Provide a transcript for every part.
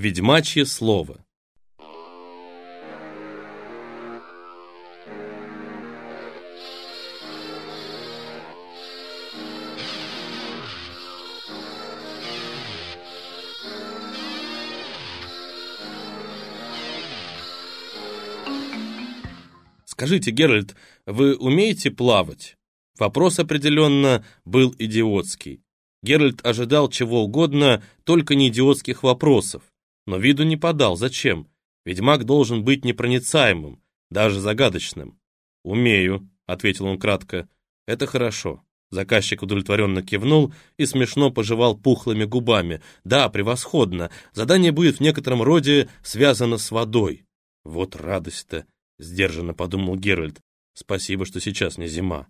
Ведьмачье слово. Скажите, Геральт, вы умеете плавать? Вопрос определенно был идиотский. Геральт ожидал чего угодно, только не идиотских вопросов. Но виду не подал. Зачем? Ведьмак должен быть непроницаемым, даже загадочным. «Умею», — ответил он кратко. «Это хорошо». Заказчик удовлетворенно кивнул и смешно пожевал пухлыми губами. «Да, превосходно. Задание будет в некотором роде связано с водой». «Вот радость-то», — сдержанно подумал Геральт. «Спасибо, что сейчас не зима».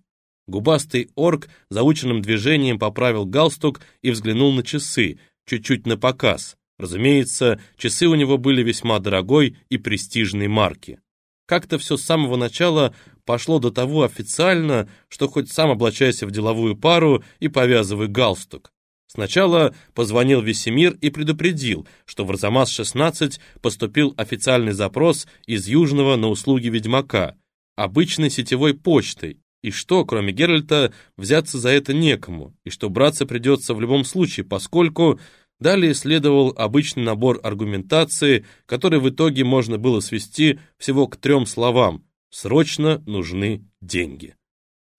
Губастый орк заученным движением поправил галстук и взглянул на часы, чуть-чуть на показ. Разумеется, часы у него были весьма дорогой и престижной марки. Как-то все с самого начала пошло до того официально, что хоть сам облачайся в деловую пару и повязывай галстук. Сначала позвонил Весемир и предупредил, что в Арзамас-16 поступил официальный запрос из Южного на услуги Ведьмака, обычной сетевой почтой, и что, кроме Геральта, взяться за это некому, и что браться придется в любом случае, поскольку далее следовал обычный набор аргументации, который в итоге можно было свести всего к трем словам «срочно нужны деньги».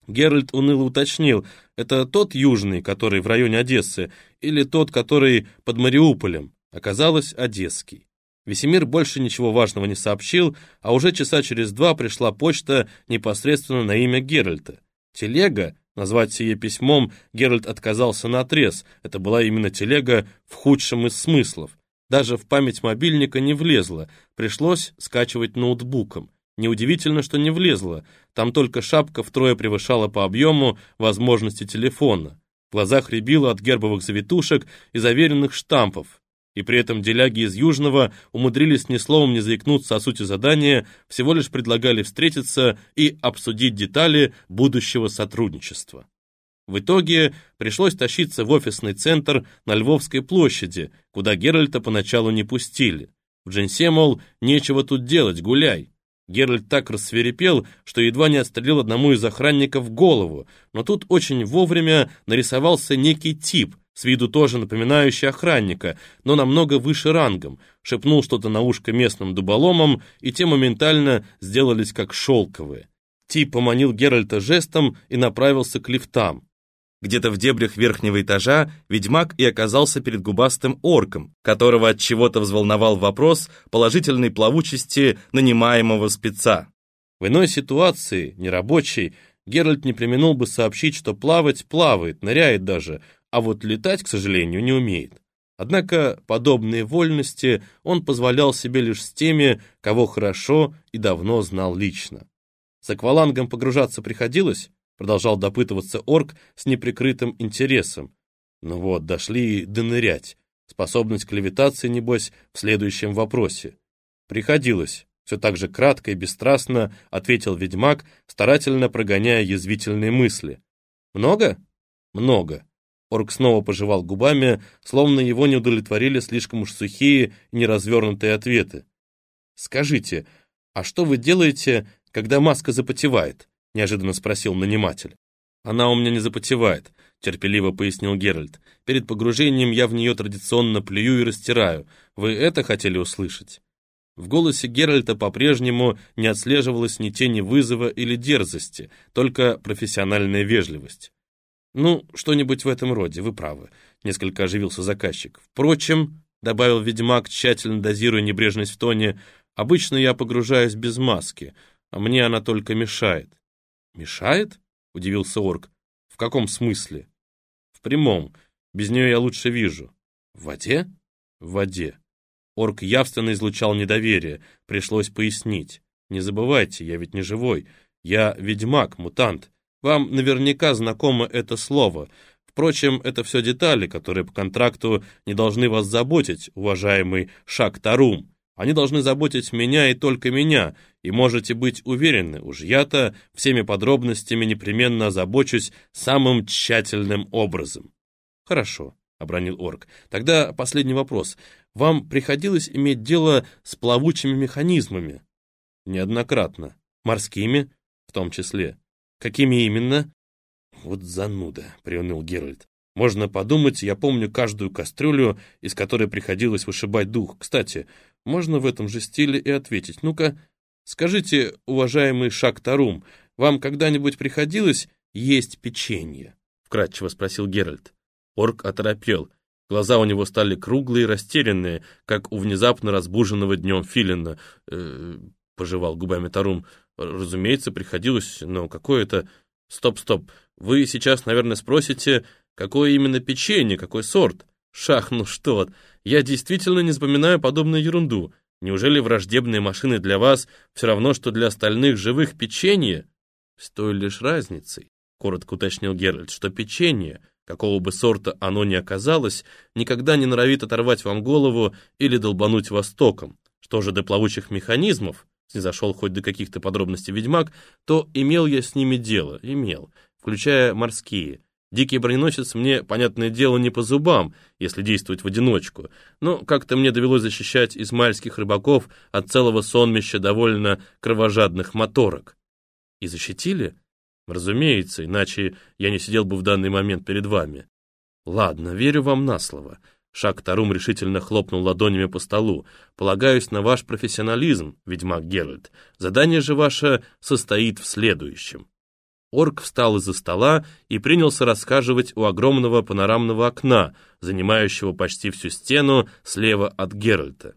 Геральт уныло уточнил, это тот южный, который в районе Одессы, или тот, который под Мариуполем, оказалось одесский. Весемир больше ничего важного не сообщил, а уже часа через два пришла почта непосредственно на имя Геральта. Телега, назвать сие письмом, Геральт отказался на отрез. Это была именно телега в худшем из смыслов. Даже в память мобильника не влезла, пришлось скачивать ноутбуком. Неудивительно, что не влезла, там только шапка втрое превышала по объему возможности телефона. В глазах рябило от гербовых завитушек и заверенных штампов, и при этом деляги из Южного умудрились ни словом не заикнуться о сути задания, всего лишь предлагали встретиться и обсудить детали будущего сотрудничества. В итоге пришлось тащиться в офисный центр на Львовской площади, куда Геральта поначалу не пустили. В Джинсе, мол, нечего тут делать, гуляй. Геральт так рассверепел, что едва не отстрелил одному из охранников голову, но тут очень вовремя нарисовался некий тип, с виду тоже напоминающий охранника, но намного выше рангом, шепнул что-то на ушко местным дуболомам, и те моментально сделались как шелковые. Тип поманил Геральта жестом и направился к лифтам. Где-то в дебрях верхнего этажа ведьмак и оказался перед губастым орком, которого от чего-то взволновал вопрос положительной плавучести нанимаемого спеца. В иной ситуации, нерабочей, Геральт не применил бы сообщить, что плавать плавает, ныряет даже, а вот летать, к сожалению, не умеет. Однако подобные вольности он позволял себе лишь с теми, кого хорошо и давно знал лично. С аквалангом погружаться приходилось? Продолжал допытываться орк с неприкрытым интересом. Ну вот, дошли до нырять. Способность к левитации, небось, в следующем вопросе. Приходилось. Все так же кратко и бесстрастно ответил ведьмак, старательно прогоняя язвительные мысли. «Много?» «Много. Орк снова пожевал губами, словно его не удовлетворили слишком уж сухие и неразвернутые ответы. «Скажите, а что вы делаете, когда маска запотевает?» — неожиданно спросил наниматель. «Она у меня не запотевает», — терпеливо пояснил Геральт. «Перед погружением я в нее традиционно плюю и растираю. Вы это хотели услышать?» В голосе Геральта по-прежнему не отслеживалось ни тени вызова или дерзости, только профессиональная вежливость. «Ну, что-нибудь в этом роде, вы правы», — несколько оживился заказчик. «Впрочем», — добавил ведьмак, тщательно дозируя небрежность в тоне, «обычно я погружаюсь без маски, а мне она только мешает». «Мешает?» — удивился орк. «В каком смысле?» «В прямом. Без нее я лучше вижу». «В воде?» «В воде». Орк явственно излучал недоверие, пришлось пояснить. «Не забывайте, я ведь не живой. Я ведьмак, мутант. Вам наверняка знакомо это слово. Впрочем, это все детали, которые по контракту не должны вас заботить, уважаемый Шак Тарум. Они должны заботить меня и только меня, и можете быть уверены, уж я-то всеми подробностями непременно озабочусь самым тщательным образом. Хорошо, — обронил орк. Тогда последний вопрос. вам приходилось иметь дело с плавучими механизмами? Неоднократно. Морскими? В том числе. Какими именно? Вот зануда, приуныл Геральт. Можно подумать, я помню каждую кастрюлю, из которой приходилось вышибать дух. Кстати, можно в этом же стиле и ответить. Ну-ка, скажите, уважаемый Шактарум, вам когда-нибудь приходилось есть печенье? Вкратчиво спросил Геральт. Орк оторопел. Глаза у него стали круглые и растерянные, как у внезапно разбуженного днем филина. Э, пожевал губами Тарум. Разумеется, приходилось, но какое-то... Стоп, стоп. Вы сейчас, наверное, спросите, какое именно печенье, какой сорт? Шах, ну что я действительно не вспоминаю подобную ерунду. Неужели враждебные машины для вас все равно, что для остальных живых печенье? С той лишь разницей, коротко уточнил Геральт, что печенье, какого бы сорта оно ни оказалось, никогда не норовит оторвать вам голову или долбануть вас током. Что же до плавучих механизмов, снизошел хоть до каких-то подробностей ведьмак, то имел я с ними дело, имел, включая морские. Дикий броненосец мне, понятное дело, не по зубам, если действовать в одиночку, но как-то мне довелось защищать измальских рыбаков от целого сонмища довольно кровожадных моторок. И защитили? Разумеется, иначе я не сидел бы в данный момент перед вами. Ладно, верю вам на слово. Шаг Тарум решительно хлопнул ладонями по столу. «Полагаюсь на ваш профессионализм, ведьмак Геральт. Задание же ваше состоит в следующем». Орк встал из-за стола и принялся рассказывать у огромного панорамного окна, занимающего почти всю стену слева от Геральта.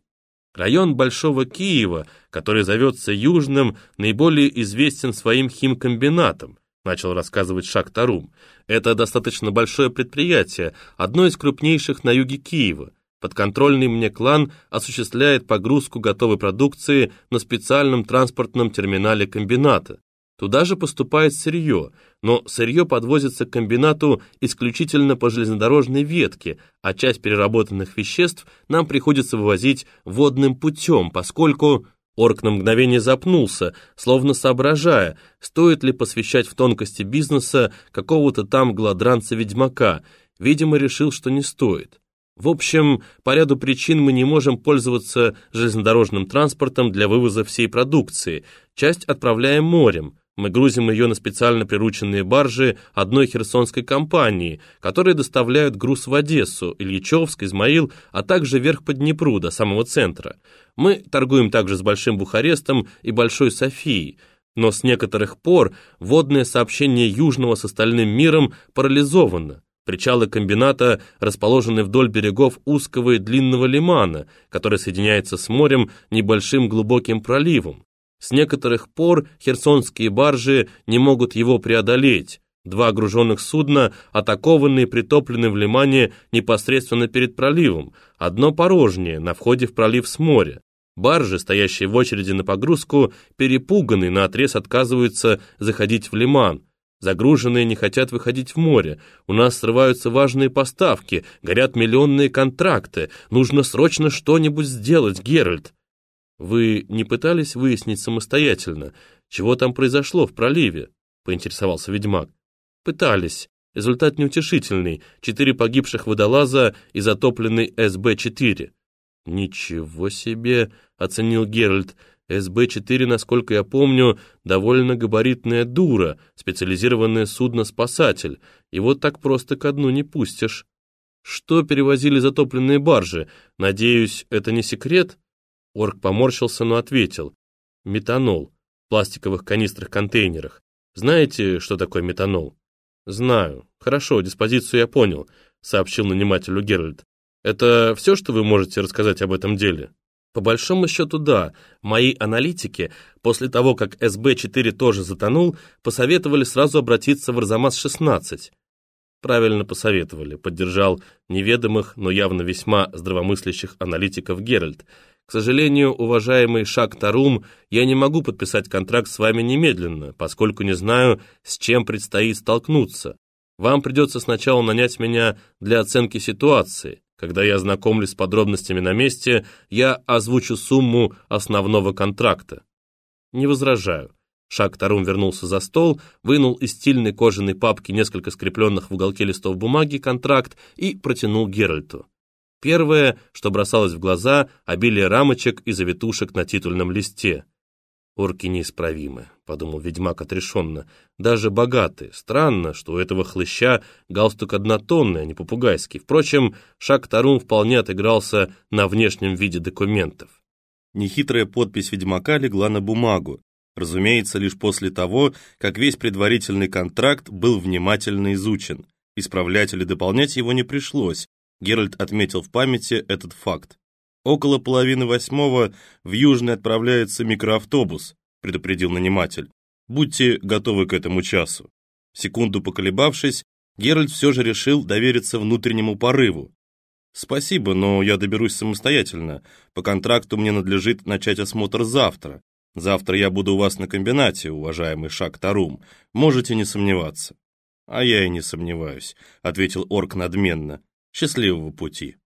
Район Большого Киева, который зовется Южным, наиболее известен своим химкомбинатом, начал рассказывать Шактарум. Это достаточно большое предприятие, одно из крупнейших на юге Киева. Подконтрольный мне клан осуществляет погрузку готовой продукции на специальном транспортном терминале комбината. Туда же поступает сырье, но сырье подвозится к комбинату исключительно по железнодорожной ветке, а часть переработанных веществ нам приходится вывозить водным путем, поскольку... Орк на мгновение запнулся, словно соображая, стоит ли посвящать в тонкости бизнеса какого-то там гладранца-ведьмака. Видимо, решил, что не стоит. В общем, по ряду причин мы не можем пользоваться железнодорожным транспортом для вывоза всей продукции. Часть отправляем морем, мы грузим ее на специально прирученные баржи одной херсонской компании, которые доставляют груз в Одессу, Ильичевск, Измаил, а также вверх по Днепру до самого центра. Мы торгуем также с Большим Бухарестом и Большой Софией, но с некоторых пор водное сообщение Южного с остальным миром парализовано. Причалы комбината расположены вдоль берегов узкого и длинного лимана, который соединяется с морем небольшим глубоким проливом. С некоторых пор херсонские баржи не могут его преодолеть. Два груженных судна атакованы и притоплены в лимане непосредственно перед проливом, одно порожнее, на входе в пролив с моря. Баржи, стоящие в очереди на погрузку, перепуганы, наотрез отказываются заходить в лиман. Загруженные не хотят выходить в море. У нас срываются важные поставки, горят миллионные контракты. Нужно срочно что-нибудь сделать, Геральт. «Вы не пытались выяснить самостоятельно, чего там произошло в проливе?» — поинтересовался ведьмак. «Пытались. Результат неутешительный. Четыре погибших водолаза и затопленный СБ-4». «Ничего себе!» — оценил Геральт. СБ-4, насколько я помню, довольно габаритная дура, специализированное судно-спасатель. Вот так просто ко дну не пустишь. Что перевозили затопленные баржи? Надеюсь, это не секрет?» Орк поморщился, но ответил. Метанол. В пластиковых канистрах-контейнерах. Знаете, что такое метанол? Знаю. Хорошо, диспозицию я понял, сообщил нанимателю Геральт. Это все, что вы можете рассказать об этом деле? По большому счету, да. Мои аналитики, после того, как СБ-4 тоже затонул, посоветовали сразу обратиться в Арзамас-16. Правильно посоветовали, поддержал неведомых, но явно весьма здравомыслящих аналитиков Геральт. К сожалению, уважаемый Шак Тарум, я не могу подписать контракт с вами немедленно, поскольку не знаю, с чем предстоит столкнуться. Вам придется сначала нанять меня для оценки ситуации. Когда я ознакомлюсь с подробностями на месте, я озвучу сумму основного контракта. Не возражаю. Шак Тарум вернулся за стол, вынул из стильной кожаной папки несколько скрепленных в уголке листов бумаги контракт и протянул Геральту. Первое, что бросалось в глаза, обилие рамочек и завитушек на титульном листе. «Орки неисправимы», — подумал ведьмак отрешенно. «Даже богатые. Странно, что у этого хлыща галстук однотонный, а не попугайский. Впрочем, шаг Тарум вполне отыгрался на внешнем виде документов». Нехитрая подпись ведьмака легла на бумагу. Разумеется, лишь после того, как весь предварительный контракт был внимательно изучен. Исправлять или дополнять его не пришлось. Геральт отметил в памяти этот факт. «Около половины восьмого в Южный отправляется микроавтобус», предупредил наниматель. «Будьте готовы к этому часу». Секунду поколебавшись, Геральт все же решил довериться внутреннему порыву. «Спасибо, но я доберусь самостоятельно. По контракту мне надлежит начать осмотр завтра. Завтра я буду у вас на комбинате, уважаемый Шак Тарум. Можете не сомневаться». «А я и не сомневаюсь», — ответил орк надменно. «Счастливого пути».